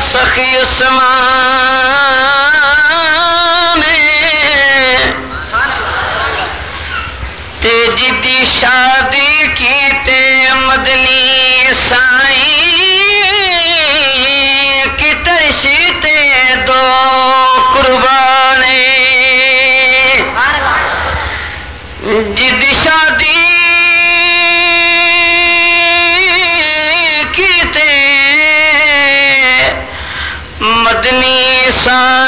سخی عثمان sun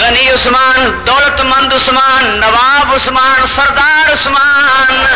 غنی عثمان دولت مند عثمان نواب عثمان سردار عثمان۔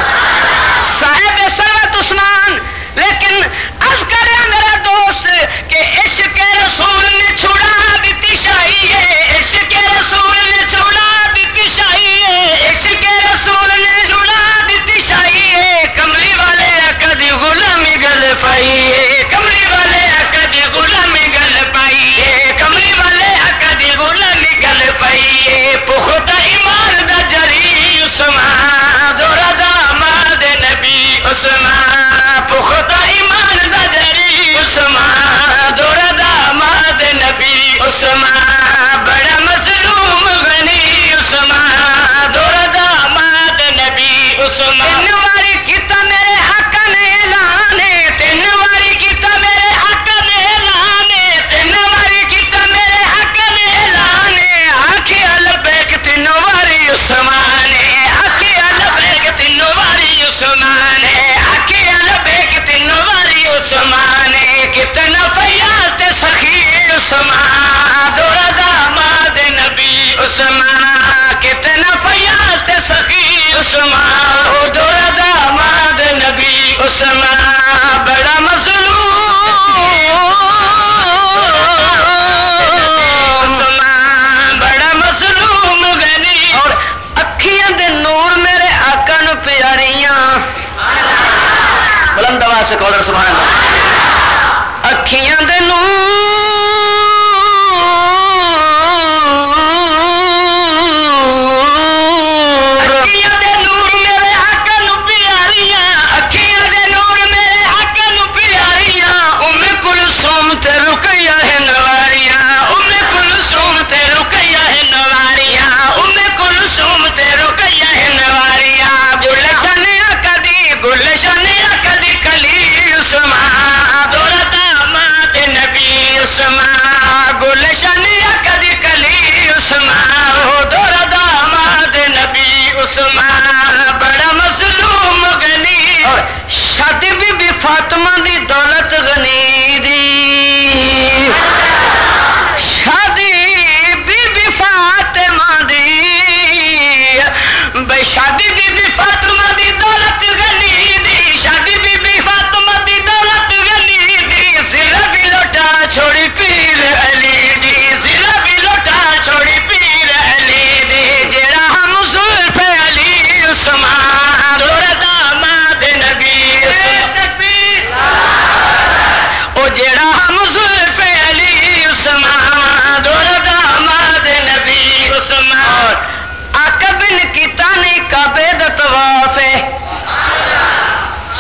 سے کالر سبحان اللہ۔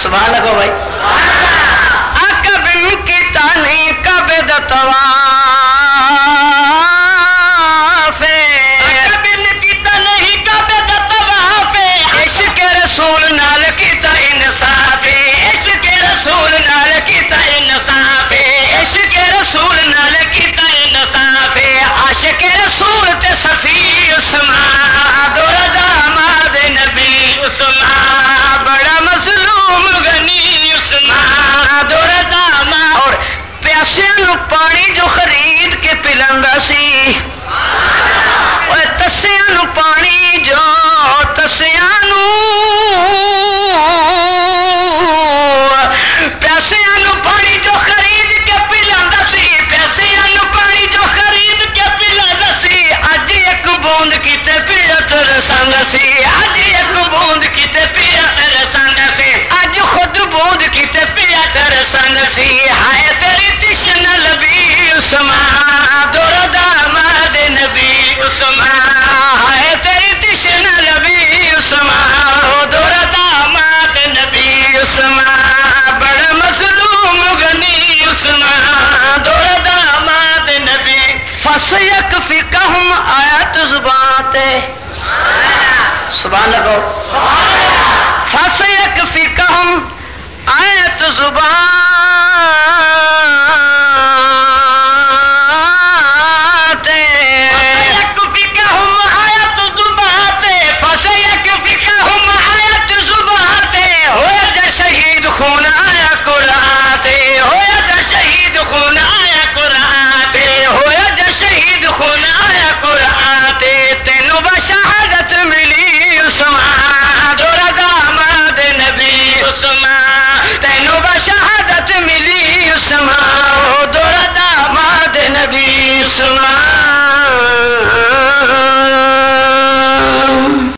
سبحان اللہ بھائی۔ اکب کی تانے کب دتوا یک فکا ہم آیا تو زبان سبحان لگو فس یک زبان۔